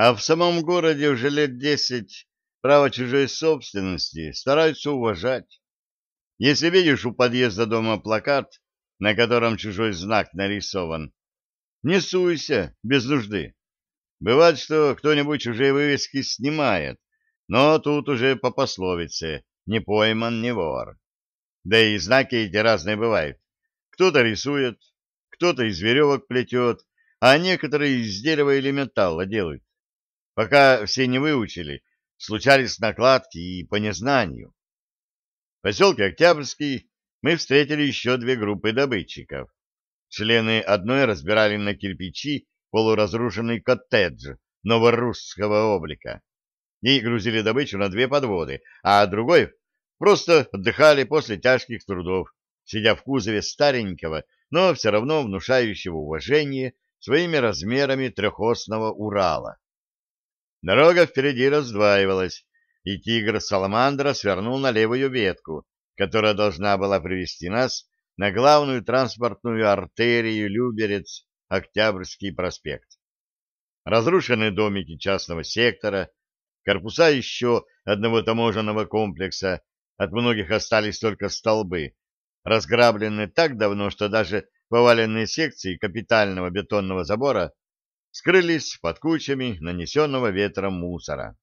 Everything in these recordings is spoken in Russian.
А в самом городе уже лет десять право чужой собственности стараются уважать. Если видишь у подъезда дома плакат, на котором чужой знак нарисован, не суйся без нужды. Бывает, что кто-нибудь чужие вывески снимает, но тут уже по пословице «не пойман, не вор». Да и знаки эти разные бывают. Кто-то рисует, кто-то из веревок плетет, а некоторые из дерева или металла делают. Пока все не выучили, случались накладки и по незнанию. В поселке Октябрьский мы встретили еще две группы добытчиков. Члены одной разбирали на кирпичи полуразрушенный коттедж новорусского облика и грузили добычу на две подводы, а другой просто отдыхали после тяжких трудов, сидя в кузове старенького, но все равно внушающего уважение своими размерами трехосного Урала. Дорога впереди раздваивалась, и тигр-саламандра свернул на левую ветку, которая должна была привести нас на главную транспортную артерию Люберец-Октябрьский проспект. Разрушенные домики частного сектора, корпуса еще одного таможенного комплекса, от многих остались только столбы, разграбленные так давно, что даже поваленные секции капитального бетонного забора скрылись под кучами нанесенного ветром мусора.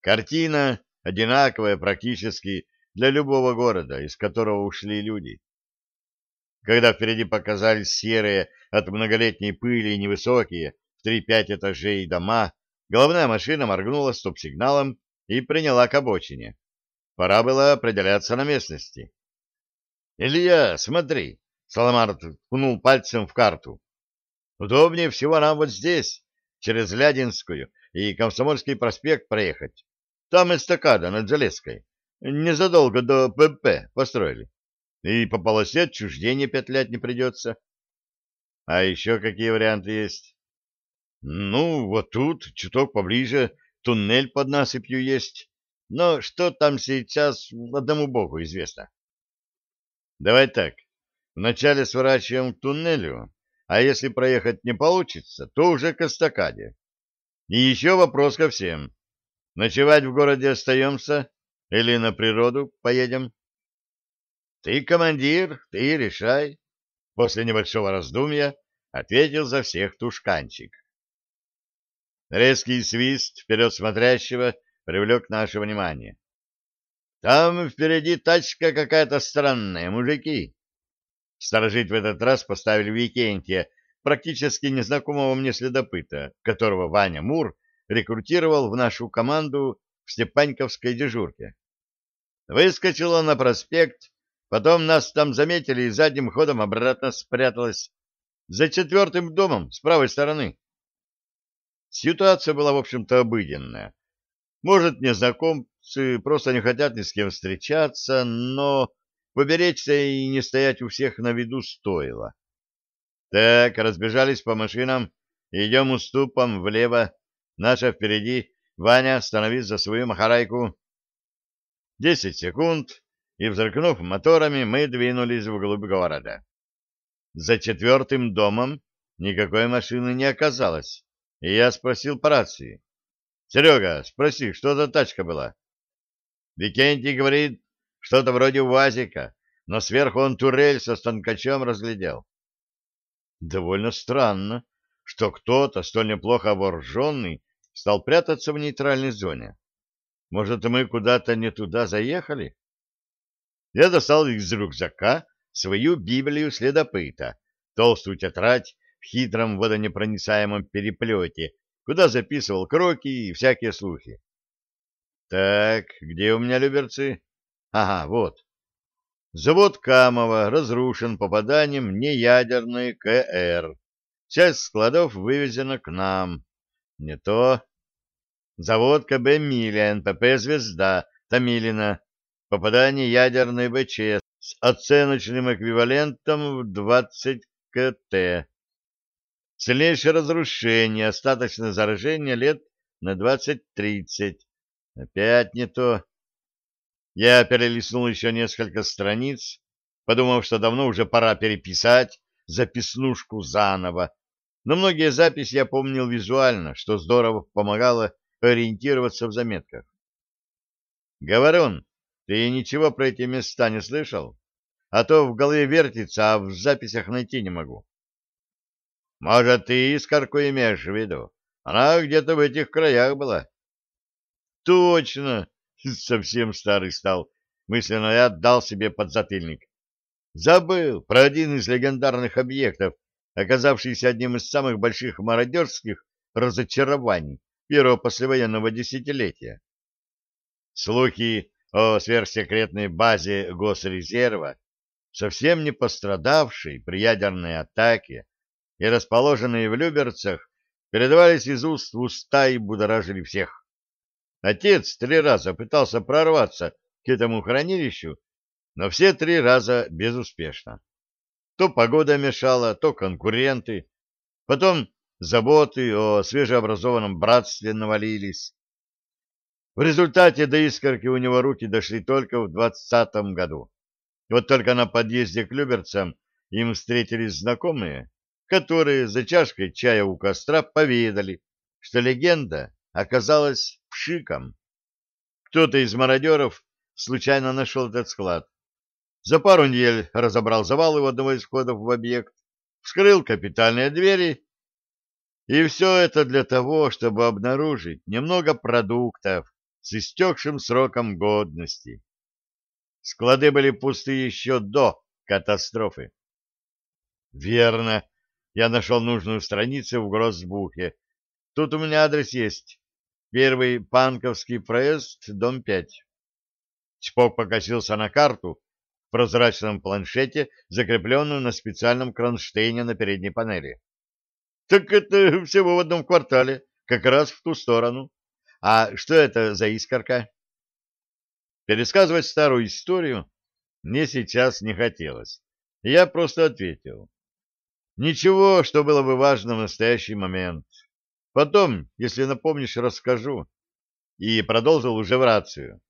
Картина одинаковая практически для любого города, из которого ушли люди. Когда впереди показались серые от многолетней пыли невысокие в 3-5 этажей дома, головная машина моргнула стоп-сигналом и приняла к обочине. Пора было определяться на местности. — Илья, смотри! — Саламар ткнул пальцем в карту. Удобнее всего нам вот здесь, через Лядинскую и Комсомольский проспект проехать. Там эстакада над Железкой. Незадолго до ПП построили. И по полосе отчуждения петлять не придется. А еще какие варианты есть? Ну, вот тут, чуток поближе, туннель под насыпью есть. Но что там сейчас, одному богу известно. Давай так. Вначале сворачиваем к туннелю, а если проехать не получится, то уже к эстакаде. И еще вопрос ко всем. Ночевать в городе остаемся или на природу поедем? Ты командир, ты решай. После небольшого раздумья ответил за всех тушканчик. Резкий свист вперед смотрящего привлек наше внимание. Там впереди тачка какая-то странная, мужики. Сторожить в этот раз поставили Викентия, практически незнакомого мне следопыта, которого Ваня Мур рекрутировал в нашу команду в Степаньковской дежурке. Выскочил он на проспект, потом нас там заметили и задним ходом обратно спряталась за четвертым домом с правой стороны. Ситуация была, в общем-то, обыденная. Может, незнакомцы просто не хотят ни с кем встречаться, но поберечься и не стоять у всех на виду стоило. Так, разбежались по машинам, идем уступом влево, наша впереди, Ваня, становись за свою махарайку. Десять секунд, и, взрыкнув моторами, мы двинулись вглубь города. За четвертым домом никакой машины не оказалось, и я спросил по рации. — Серега, спроси, что за тачка была? Викентий говорит, что-то вроде УАЗика, но сверху он турель со станкачом разглядел. Довольно странно, что кто-то, столь неплохо вооруженный, стал прятаться в нейтральной зоне. Может, мы куда-то не туда заехали? Я достал из рюкзака свою Библию следопыта, толстую тетрадь в хитром водонепроницаемом переплете, куда записывал кроки и всякие слухи. Так, где у меня люберцы? Ага, вот. Завод Камова разрушен попаданием неядерной КР. Часть складов вывезена к нам. Не то. Завод КБ Миля, НПП «Звезда», Томилина. Попадание ядерной БЧ с оценочным эквивалентом в 20 КТ. Сильнейшее разрушение, остаточное заражение лет на 20-30. Опять не то. Я перелистнул еще несколько страниц, подумав, что давно уже пора переписать записнушку заново, но многие записи я помнил визуально, что здорово помогало ориентироваться в заметках. Говорун, ты ничего про эти места не слышал? А то в голове вертится, а в записях найти не могу. Может, ты искорку имеешь в виду? Она где-то в этих краях была. Точно! Совсем старый стал. Мысленно я отдал себе подзатыльник. Забыл про один из легендарных объектов, оказавшийся одним из самых больших мародерских разочарований первого послевоенного десятилетия. Слухи о сверхсекретной базе Госрезерва, совсем не пострадавшей при ядерной атаке и расположенной в Люберцах, передавались из уст в уста и будоражили всех. Отец три раза пытался прорваться к этому хранилищу, но все три раза безуспешно. То погода мешала, то конкуренты, потом заботы о свежеобразованном братстве навалились. В результате до искорки у него руки дошли только в двадцатом году. Вот только на подъезде к Люберцам им встретились знакомые, которые за чашкой чая у костра поведали, что легенда оказалась пшиком. Кто-то из мародеров случайно нашел этот склад. За пару недель разобрал завалы у одного из входов в объект, вскрыл капитальные двери, и все это для того, чтобы обнаружить немного продуктов с истекшим сроком годности. Склады были пусты еще до катастрофы. Верно, я нашел нужную страницу в Гроссбухе. Тут у меня адрес есть. Первый Панковский проезд, дом 5. Чпок покосился на карту в прозрачном планшете, закрепленную на специальном кронштейне на передней панели. Так это всего в одном квартале, как раз в ту сторону. А что это за искорка? Пересказывать старую историю мне сейчас не хотелось. Я просто ответил. Ничего, что было бы важно в настоящий момент. Потом, если напомнишь, расскажу. И продолжил уже в рацию.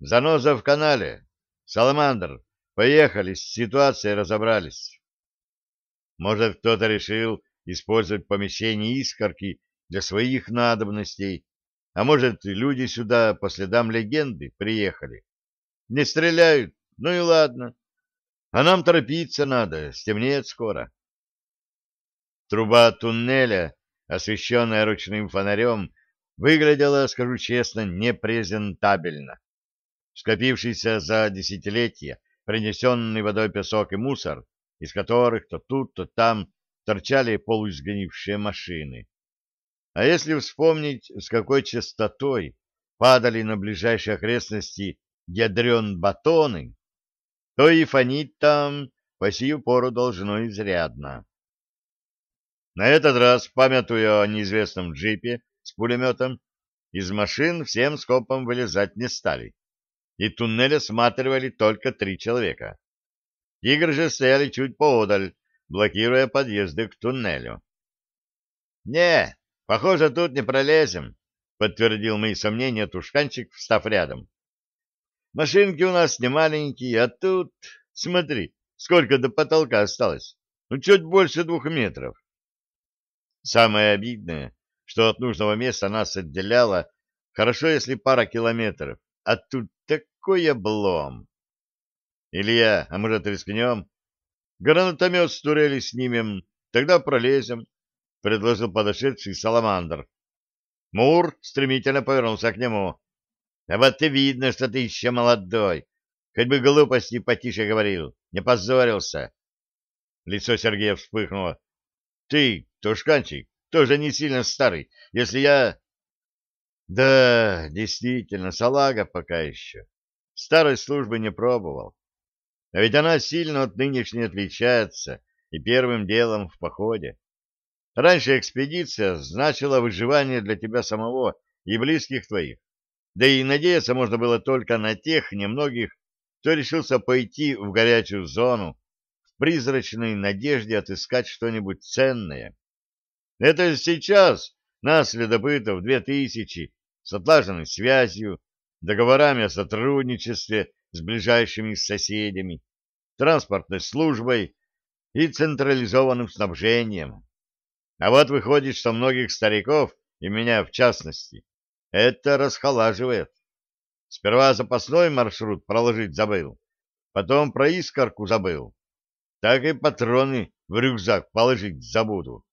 Заноза в канале. Саламандр, поехали, с ситуацией разобрались. Может, кто-то решил использовать помещение искорки для своих надобностей, а может, люди сюда по следам легенды приехали. Не стреляют, ну и ладно. А нам торопиться надо, стемнеет скоро. Труба туннеля, освещенная ручным фонарем, выглядела, скажу честно, непрезентабельно скопившийся за десятилетия, принесенный водой песок и мусор, из которых то тут, то там торчали полуизгнившие машины. А если вспомнить, с какой частотой падали на ближайшие окрестности ядрен батоны, то и фонить там по сию пору должно изрядно. На этот раз, памятуя о неизвестном джипе с пулеметом, из машин всем скопом вылезать не стали и туннель осматривали только три человека. Игры же стояли чуть поодаль, блокируя подъезды к туннелю. — Не, похоже, тут не пролезем, — подтвердил мои сомнения Тушканчик, встав рядом. — Машинки у нас не маленькие, а тут, смотри, сколько до потолка осталось. Ну, чуть больше двух метров. Самое обидное, что от нужного места нас отделяло, хорошо, если пара километров, а тут такой облом. Илья, а может рискнем? Гранатомет с турели снимем, тогда пролезем, — предложил подошедший Саламандр. Мур стремительно повернулся к нему. — А вот ты видно, что ты еще молодой. Хоть бы глупости потише говорил, не позорился. Лицо Сергея вспыхнуло. — Ты, Тушканчик, тоже не сильно старый. Если я... Да, действительно, салага пока еще. Старой службы не пробовал. А ведь она сильно от нынешней отличается и первым делом в походе. Раньше экспедиция значила выживание для тебя самого и близких твоих. Да и надеяться можно было только на тех немногих, кто решился пойти в горячую зону призрачной надежде отыскать что-нибудь ценное. Это сейчас нас, следопытов, две тысячи, с отлаженной связью, договорами о сотрудничестве с ближайшими соседями, транспортной службой и централизованным снабжением. А вот выходит, что многих стариков, и меня в частности, это расхолаживает. Сперва запасной маршрут проложить забыл, потом про искорку забыл. Так и патроны в рюкзак положить забуду.